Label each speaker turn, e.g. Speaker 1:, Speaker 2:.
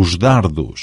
Speaker 1: os dardos.